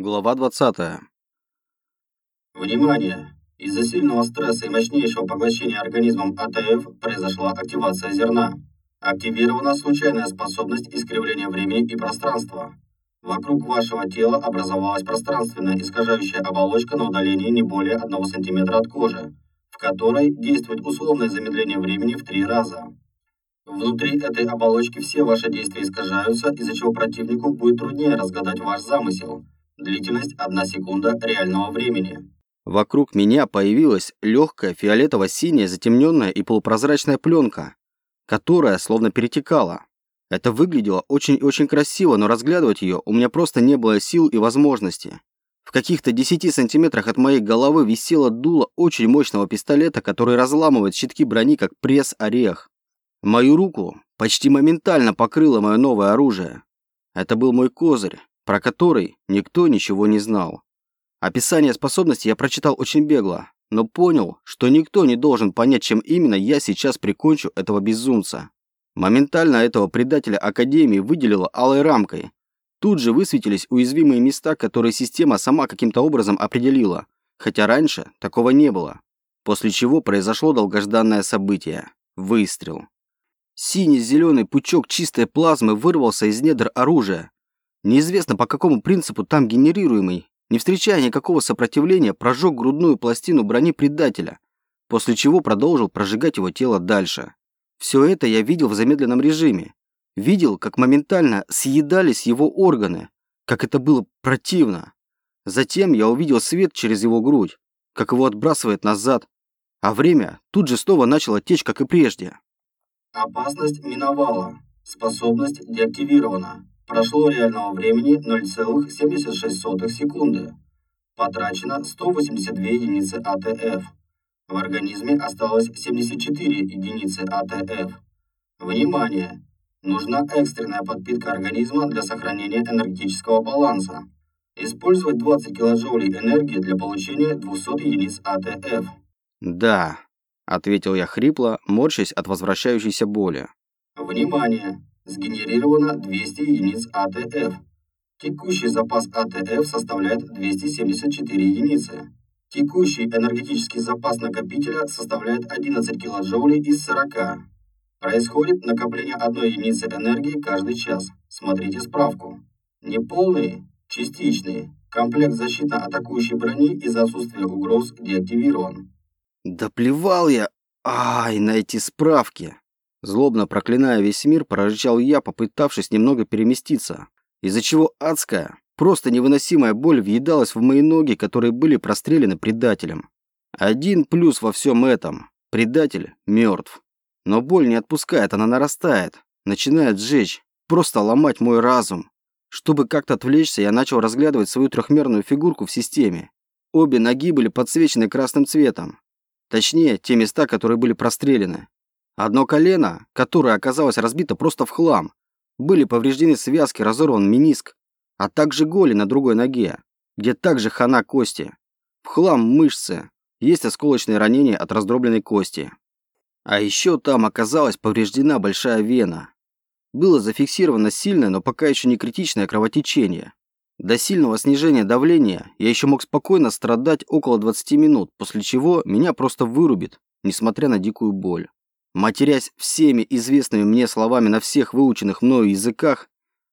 Глава 20. Внимание! Из-за сильного стресса и мощнейшего поглощения организмом АТФ произошла активация зерна. Активирована случайная способность искривления времени и пространства. Вокруг вашего тела образовалась пространственная искажающая оболочка на удалении не более 1 см от кожи, в которой действует условное замедление времени в три раза. Внутри этой оболочки все ваши действия искажаются, из-за чего противнику будет труднее разгадать ваш замысел – Длительность 1 секунда реального времени. Вокруг меня появилась легкая фиолетово-синяя затемненная и полупрозрачная пленка, которая словно перетекала. Это выглядело очень и очень красиво, но разглядывать ее у меня просто не было сил и возможности. В каких-то 10 сантиметрах от моей головы висело дуло очень мощного пистолета, который разламывает щитки брони, как пресс-орех. Мою руку почти моментально покрыло мое новое оружие. Это был мой козырь, про который никто ничего не знал. Описание способности я прочитал очень бегло, но понял, что никто не должен понять, чем именно я сейчас прикончу этого безумца. Моментально этого предателя Академии выделила алой рамкой. Тут же высветились уязвимые места, которые система сама каким-то образом определила, хотя раньше такого не было. После чего произошло долгожданное событие – выстрел. Синий-зеленый пучок чистой плазмы вырвался из недр оружия, Неизвестно по какому принципу там генерируемый, не встречая никакого сопротивления, прожег грудную пластину брони предателя, после чего продолжил прожигать его тело дальше. Все это я видел в замедленном режиме. Видел, как моментально съедались его органы, как это было противно. Затем я увидел свет через его грудь, как его отбрасывает назад, а время тут же снова начало течь, как и прежде. Опасность миновала. Способность деактивирована. Прошло реального времени 0,76 секунды. Потрачено 182 единицы АТФ. В организме осталось 74 единицы АТФ. Внимание! Нужна экстренная подпитка организма для сохранения энергетического баланса. Использовать 20 килоджоулей энергии для получения 200 единиц АТФ. «Да», — ответил я хрипло, морщась от возвращающейся боли. «Внимание! Сгенерировано 200 единиц АТФ. Текущий запас АТФ составляет 274 единицы. Текущий энергетический запас накопителя составляет 11 килоджоулей из 40. Происходит накопление одной единицы энергии каждый час. Смотрите справку. Неполный, частичный. Комплект защитно-атакующей брони из-за отсутствия угроз деактивирован. Да плевал я, ай, на эти справки. Злобно проклиная весь мир, прорычал я, попытавшись немного переместиться, из-за чего адская, просто невыносимая боль въедалась в мои ноги, которые были прострелены предателем. Один плюс во всем этом. Предатель мертв. Но боль не отпускает, она нарастает, начинает сжечь, просто ломать мой разум. Чтобы как-то отвлечься, я начал разглядывать свою трехмерную фигурку в системе. Обе ноги были подсвечены красным цветом. Точнее, те места, которые были прострелены. Одно колено, которое оказалось разбито просто в хлам. Были повреждены связки, разорван мениск, а также голи на другой ноге, где также хана кости. В хлам мышцы, есть осколочные ранения от раздробленной кости. А еще там оказалась повреждена большая вена. Было зафиксировано сильное, но пока еще не критичное кровотечение. До сильного снижения давления я еще мог спокойно страдать около 20 минут, после чего меня просто вырубит, несмотря на дикую боль. Матерясь всеми известными мне словами на всех выученных мною языках,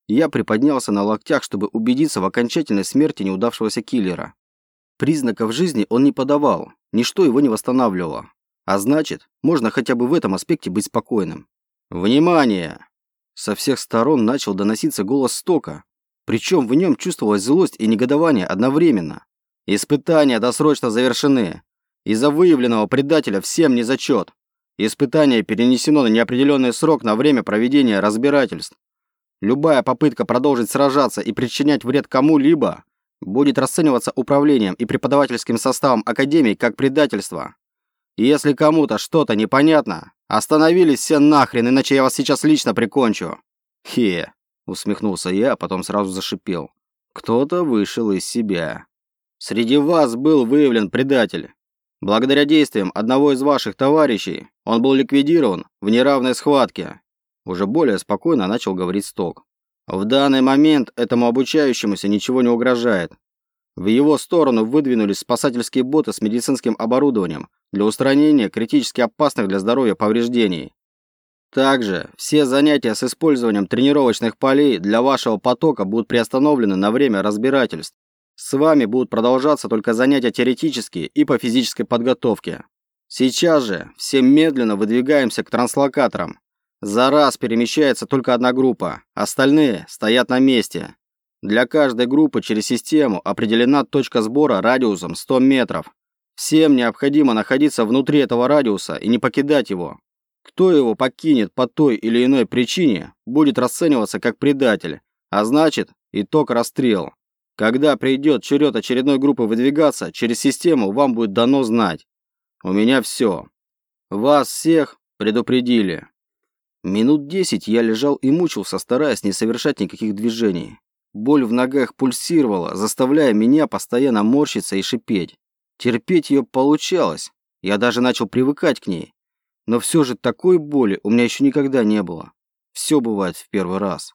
я приподнялся на локтях, чтобы убедиться в окончательной смерти неудавшегося киллера. Признаков жизни он не подавал, ничто его не восстанавливало. А значит, можно хотя бы в этом аспекте быть спокойным. «Внимание!» Со всех сторон начал доноситься голос Стока, причем в нем чувствовалась злость и негодование одновременно. «Испытания досрочно завершены. Из-за выявленного предателя всем не зачет. Испытание перенесено на неопределенный срок на время проведения разбирательств. Любая попытка продолжить сражаться и причинять вред кому-либо будет расцениваться управлением и преподавательским составом Академии как предательство. Если кому-то что-то непонятно, остановились все нахрен, иначе я вас сейчас лично прикончу. Хе, усмехнулся я, а потом сразу зашипел. Кто-то вышел из себя. Среди вас был выявлен предатель. Благодаря действиям одного из ваших товарищей он был ликвидирован в неравной схватке. Уже более спокойно начал говорить Сток. В данный момент этому обучающемуся ничего не угрожает. В его сторону выдвинулись спасательские боты с медицинским оборудованием для устранения критически опасных для здоровья повреждений. Также все занятия с использованием тренировочных полей для вашего потока будут приостановлены на время разбирательств. С вами будут продолжаться только занятия теоретические и по физической подготовке. Сейчас же все медленно выдвигаемся к транслокаторам. За раз перемещается только одна группа, остальные стоят на месте. Для каждой группы через систему определена точка сбора радиусом 100 метров. Всем необходимо находиться внутри этого радиуса и не покидать его. Кто его покинет по той или иной причине, будет расцениваться как предатель, а значит, итог расстрел. Когда придет черед очередной группы выдвигаться, через систему вам будет дано знать. У меня все. Вас всех предупредили. Минут десять я лежал и мучился, стараясь не совершать никаких движений. Боль в ногах пульсировала, заставляя меня постоянно морщиться и шипеть. Терпеть ее получалось. Я даже начал привыкать к ней. Но все же такой боли у меня еще никогда не было. Все бывает в первый раз.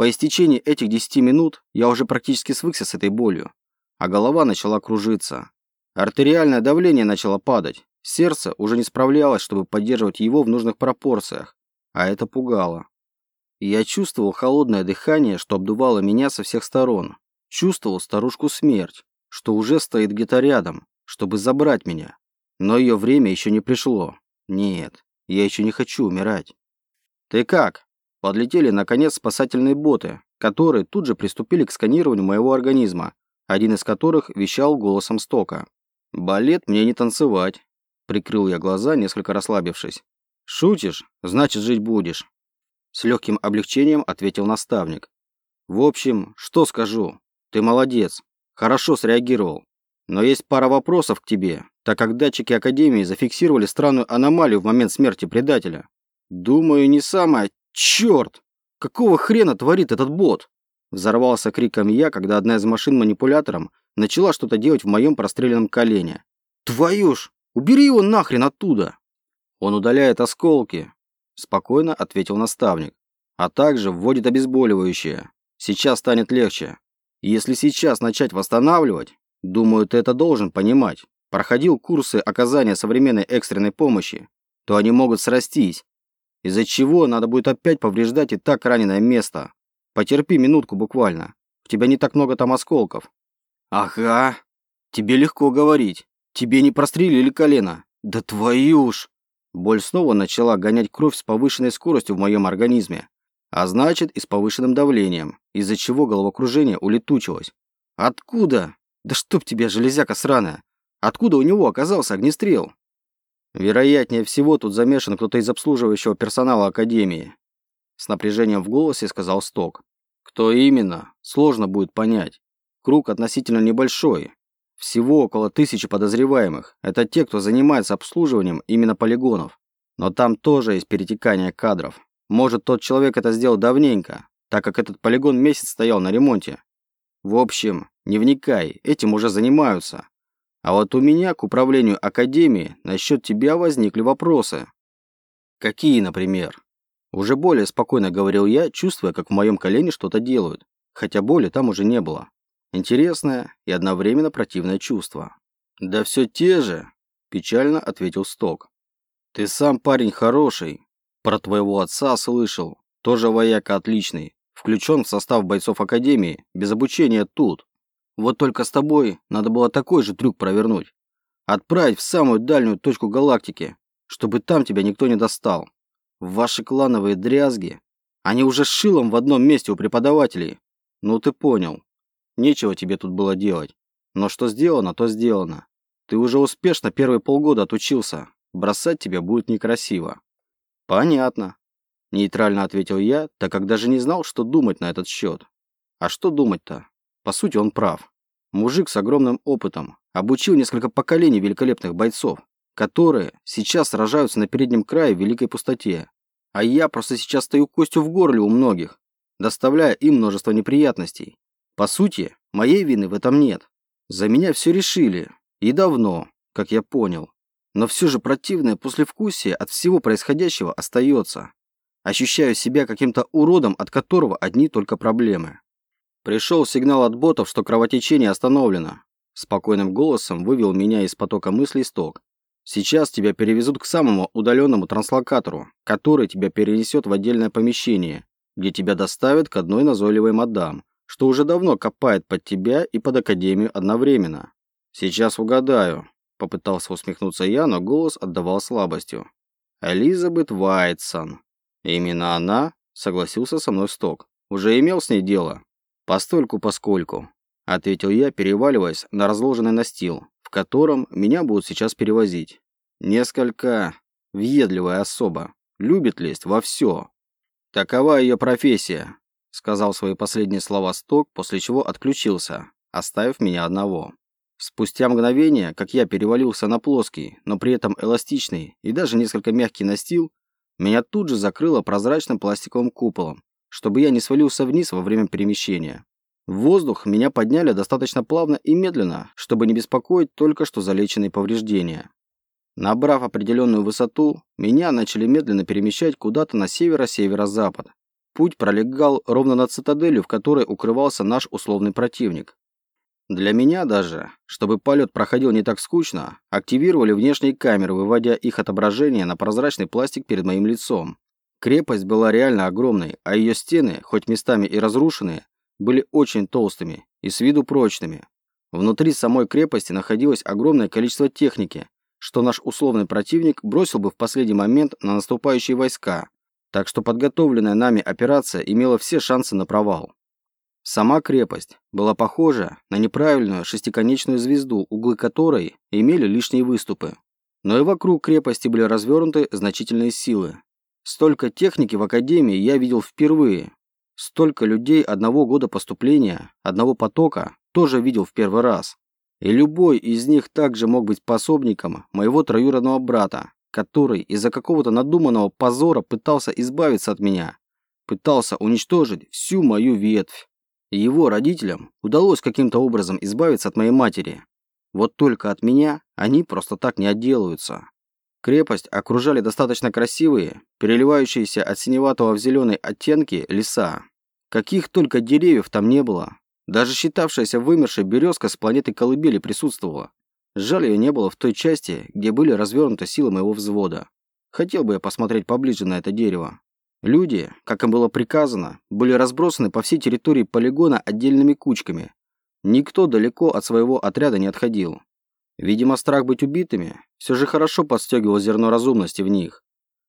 По истечении этих 10 минут я уже практически свыкся с этой болью, а голова начала кружиться. Артериальное давление начало падать. Сердце уже не справлялось, чтобы поддерживать его в нужных пропорциях, а это пугало. Я чувствовал холодное дыхание, что обдувало меня со всех сторон. Чувствовал старушку смерть, что уже стоит где-то рядом, чтобы забрать меня. Но ее время еще не пришло. Нет, я еще не хочу умирать. «Ты как?» Подлетели, наконец, спасательные боты, которые тут же приступили к сканированию моего организма, один из которых вещал голосом Стока. «Балет мне не танцевать», — прикрыл я глаза, несколько расслабившись. «Шутишь? Значит, жить будешь». С легким облегчением ответил наставник. «В общем, что скажу? Ты молодец. Хорошо среагировал. Но есть пара вопросов к тебе, так как датчики Академии зафиксировали странную аномалию в момент смерти предателя. Думаю, не самая... Черт! Какого хрена творит этот бот? Взорвался криком я, когда одна из машин манипулятором начала что-то делать в моем простреленном колене. Твою ж! Убери его нахрен оттуда! Он удаляет осколки, спокойно ответил наставник. А также вводит обезболивающее. Сейчас станет легче. Если сейчас начать восстанавливать, Думаю, ты это должен понимать. Проходил курсы оказания современной экстренной помощи, то они могут срастись, из-за чего надо будет опять повреждать и так раненое место. Потерпи минутку буквально. У тебя не так много там осколков. Ага. Тебе легко говорить. Тебе не прострелили колено. Да твою ж. Боль снова начала гонять кровь с повышенной скоростью в моем организме, а значит и с повышенным давлением, из-за чего головокружение улетучилось. Откуда? Да чтоб тебя, железяка сраная! Откуда у него оказался огнестрел? Вероятнее всего, тут замешан кто-то из обслуживающего персонала Академии. С напряжением в голосе сказал Сток. Кто именно, сложно будет понять. Круг относительно небольшой. Всего около тысячи подозреваемых. Это те, кто занимается обслуживанием именно полигонов. Но там тоже есть перетекание кадров. Может, тот человек это сделал давненько, так как этот полигон месяц стоял на ремонте. В общем, не вникай, этим уже занимаются. А вот у меня к управлению Академии насчет тебя возникли вопросы. Какие, например? Уже более спокойно говорил я, чувствуя, как в моем колене что-то делают, хотя боли там уже не было. Интересное и одновременно противное чувство. Да все те же, печально ответил Сток. Ты сам парень хороший. Про твоего отца слышал. Тоже вояка отличный. Включен в состав бойцов Академии, без обучения тут. Вот только с тобой надо было такой же трюк провернуть. Отправить в самую дальнюю точку галактики, чтобы там тебя никто не достал. Ваши клановые дрязги, они уже шилом в одном месте у преподавателей. Ну ты понял. Нечего тебе тут было делать. Но что сделано, то сделано. Ты уже успешно первые полгода отучился. Бросать тебя будет некрасиво. Понятно. Нейтрально ответил я, так как даже не знал, что думать на этот счет. А что думать-то? По сути, он прав. Мужик с огромным опытом обучил несколько поколений великолепных бойцов, которые сейчас сражаются на переднем крае в великой пустоте. А я просто сейчас стою костью в горле у многих, доставляя им множество неприятностей. По сути, моей вины в этом нет. За меня все решили. И давно, как я понял. Но все же противное послевкусие от всего происходящего остается. Ощущаю себя каким-то уродом, от которого одни только проблемы. Пришел сигнал от ботов, что кровотечение остановлено. Спокойным голосом вывел меня из потока мыслей Сток. Сейчас тебя перевезут к самому удаленному транслокатору, который тебя перенесет в отдельное помещение, где тебя доставят к одной назойливой мадам, что уже давно копает под тебя и под Академию одновременно. Сейчас угадаю. Попытался усмехнуться я, но голос отдавал слабостью. Элизабет Вайтсон. Именно она, согласился со мной Сток. Уже имел с ней дело? Постольку поскольку ответил я, переваливаясь на разложенный настил, в котором меня будут сейчас перевозить. Несколько въедливая особа, любит лезть во все. Такова ее профессия, сказал свои последние слова Сток, после чего отключился, оставив меня одного. Спустя мгновение, как я перевалился на плоский, но при этом эластичный и даже несколько мягкий настил, меня тут же закрыло прозрачным пластиковым куполом, чтобы я не свалился вниз во время перемещения. В воздух меня подняли достаточно плавно и медленно, чтобы не беспокоить только что залеченные повреждения. Набрав определенную высоту, меня начали медленно перемещать куда-то на северо-северо-запад. Путь пролегал ровно над цитаделью, в которой укрывался наш условный противник. Для меня даже, чтобы полет проходил не так скучно, активировали внешние камеры, выводя их отображение на прозрачный пластик перед моим лицом. Крепость была реально огромной, а ее стены, хоть местами и разрушенные, были очень толстыми и с виду прочными. Внутри самой крепости находилось огромное количество техники, что наш условный противник бросил бы в последний момент на наступающие войска, так что подготовленная нами операция имела все шансы на провал. Сама крепость была похожа на неправильную шестиконечную звезду, углы которой имели лишние выступы. Но и вокруг крепости были развернуты значительные силы. Столько техники в Академии я видел впервые, Столько людей одного года поступления, одного потока, тоже видел в первый раз. И любой из них также мог быть пособником моего троюродного брата, который из-за какого-то надуманного позора пытался избавиться от меня, пытался уничтожить всю мою ветвь. И его родителям удалось каким-то образом избавиться от моей матери. Вот только от меня они просто так не отделаются. Крепость окружали достаточно красивые, переливающиеся от синеватого в зеленый оттенки леса. Каких только деревьев там не было. Даже считавшаяся вымершей березка с планеты Колыбели присутствовала. Жаль, ее не было в той части, где были развернуты силы моего взвода. Хотел бы я посмотреть поближе на это дерево. Люди, как им было приказано, были разбросаны по всей территории полигона отдельными кучками. Никто далеко от своего отряда не отходил. Видимо, страх быть убитыми все же хорошо подстегивал зерно разумности в них.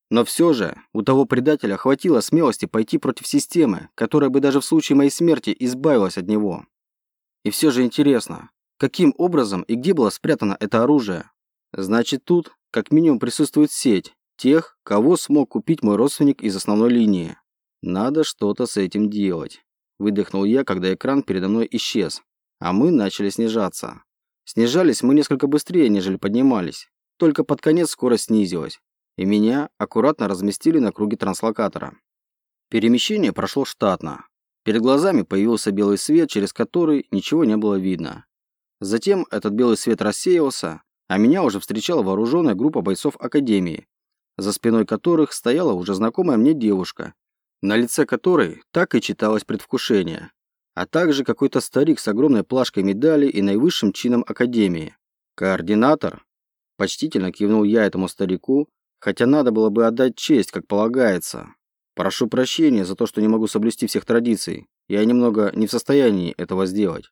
Но все же у того предателя хватило смелости пойти против системы, которая бы даже в случае моей смерти избавилась от него. И все же интересно, каким образом и где было спрятано это оружие? Значит, тут как минимум присутствует сеть тех, кого смог купить мой родственник из основной линии. Надо что-то с этим делать. Выдохнул я, когда экран передо мной исчез, а мы начали снижаться. Снижались мы несколько быстрее, нежели поднимались. Только под конец скорость снизилась и меня аккуратно разместили на круге транслокатора. Перемещение прошло штатно. Перед глазами появился белый свет, через который ничего не было видно. Затем этот белый свет рассеялся, а меня уже встречала вооруженная группа бойцов Академии, за спиной которых стояла уже знакомая мне девушка, на лице которой так и читалось предвкушение, а также какой-то старик с огромной плашкой медали и наивысшим чином Академии. «Координатор?» Почтительно кивнул я этому старику, Хотя надо было бы отдать честь, как полагается. Прошу прощения за то, что не могу соблюсти всех традиций. Я немного не в состоянии этого сделать.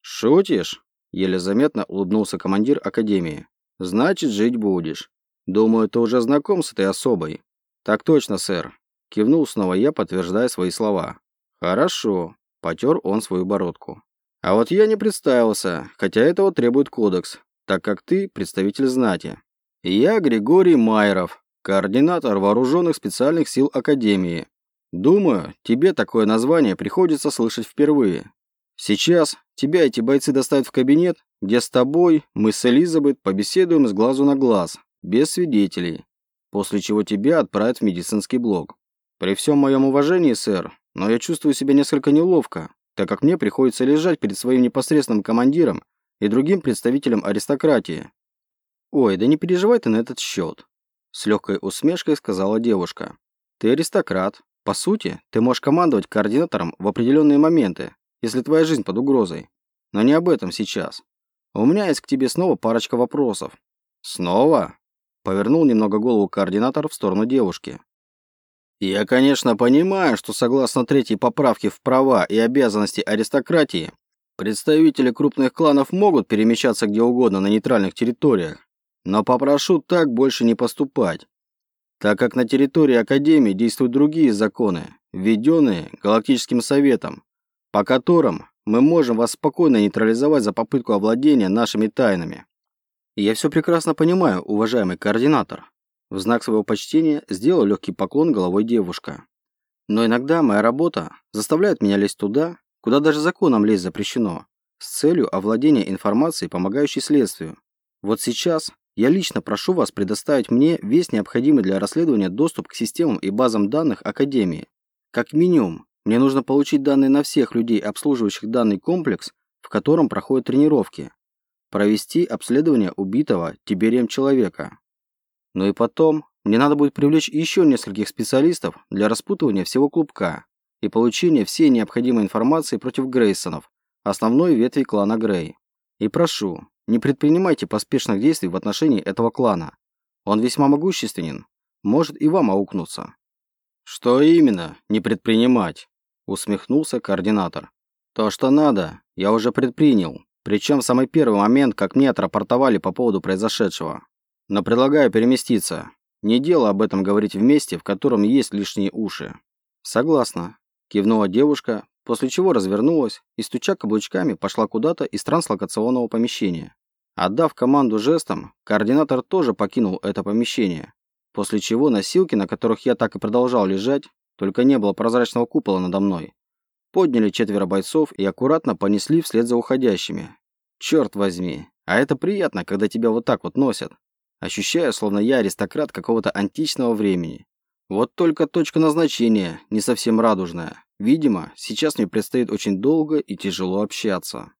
Шутишь? Еле заметно улыбнулся командир академии. Значит, жить будешь. Думаю, ты уже знаком с этой особой. Так точно, сэр. Кивнул снова я, подтверждая свои слова. Хорошо. Потер он свою бородку. А вот я не представился, хотя этого требует кодекс, так как ты представитель знати. Я Григорий Майеров, координатор вооруженных специальных сил Академии. Думаю, тебе такое название приходится слышать впервые. Сейчас тебя эти бойцы доставят в кабинет, где с тобой мы с Элизабет побеседуем с глазу на глаз, без свидетелей, после чего тебя отправят в медицинский блок. При всем моем уважении, сэр, но я чувствую себя несколько неловко, так как мне приходится лежать перед своим непосредственным командиром и другим представителем аристократии, «Ой, да не переживай ты на этот счет», – с легкой усмешкой сказала девушка. «Ты аристократ. По сути, ты можешь командовать координатором в определенные моменты, если твоя жизнь под угрозой. Но не об этом сейчас. У меня есть к тебе снова парочка вопросов. Снова? Повернул немного голову координатор в сторону девушки. Я, конечно, понимаю, что согласно третьей поправке в права и обязанности аристократии, представители крупных кланов могут перемещаться где угодно на нейтральных территориях, но попрошу так больше не поступать, так как на территории Академии действуют другие законы, введенные Галактическим Советом, по которым мы можем вас спокойно нейтрализовать за попытку овладения нашими тайнами. Я все прекрасно понимаю, уважаемый координатор. В знак своего почтения сделал легкий поклон головой девушка. Но иногда моя работа заставляет меня лезть туда, куда даже законом лезть запрещено, с целью овладения информацией, помогающей следствию. Вот сейчас я лично прошу вас предоставить мне весь необходимый для расследования доступ к системам и базам данных Академии. Как минимум, мне нужно получить данные на всех людей, обслуживающих данный комплекс, в котором проходят тренировки. Провести обследование убитого Тиберием человека. Ну и потом, мне надо будет привлечь еще нескольких специалистов для распутывания всего клубка и получения всей необходимой информации против Грейсонов, основной ветви клана Грей. И прошу, не предпринимайте поспешных действий в отношении этого клана. Он весьма могущественен, может и вам аукнуться. Что именно не предпринимать? Усмехнулся координатор. То, что надо, я уже предпринял. Причем в самый первый момент, как мне отрапортовали по поводу произошедшего. Но предлагаю переместиться. Не дело об этом говорить в месте, в котором есть лишние уши. Согласна. Кивнула девушка, после чего развернулась и, стуча каблучками, пошла куда-то из транслокационного помещения. Отдав команду жестом, координатор тоже покинул это помещение, после чего носилки, на которых я так и продолжал лежать, только не было прозрачного купола надо мной, подняли четверо бойцов и аккуратно понесли вслед за уходящими. Черт возьми, а это приятно, когда тебя вот так вот носят. Ощущаю, словно я аристократ какого-то античного времени. Вот только точка назначения не совсем радужная. Видимо, сейчас мне предстоит очень долго и тяжело общаться.